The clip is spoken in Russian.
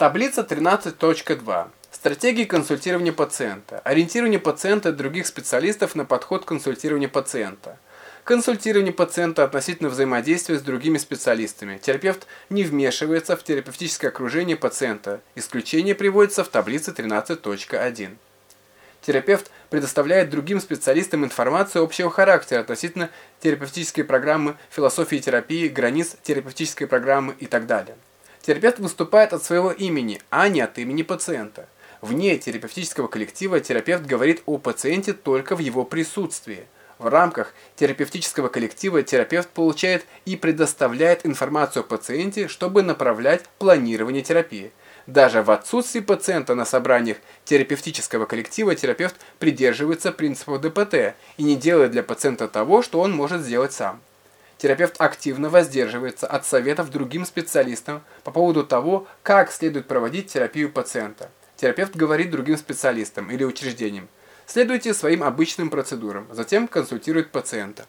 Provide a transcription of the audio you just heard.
Таблица 13.2. Стратегии консультирования пациента. Ориентирование пациента и других специалистов на подход консультирования пациента. Консультирование пациента относительно взаимодействия с другими специалистами. Терапевт не вмешивается в терапевтическое окружение пациента. Исключение приводится в таблице 13.1. Терапевт предоставляет другим специалистам информацию общего характера относительно терапевтической программы, философии терапии, границ терапевтической программы и так далее. Терапевт выступает от своего имени, а не от имени пациента. Вне терапевтического коллектива терапевт говорит о пациенте только в его присутствии. В рамках терапевтического коллектива терапевт получает и предоставляет информацию о пациенте, чтобы направлять планирование терапии. Даже в отсутствии пациента на собраниях терапевтического коллектива терапевт придерживается принципов ДПТ и не делает для пациента того, что он может сделать сам. Терапевт активно воздерживается от советов другим специалистам по поводу того, как следует проводить терапию пациента. Терапевт говорит другим специалистам или учреждениям, следуйте своим обычным процедурам, затем консультирует пациента.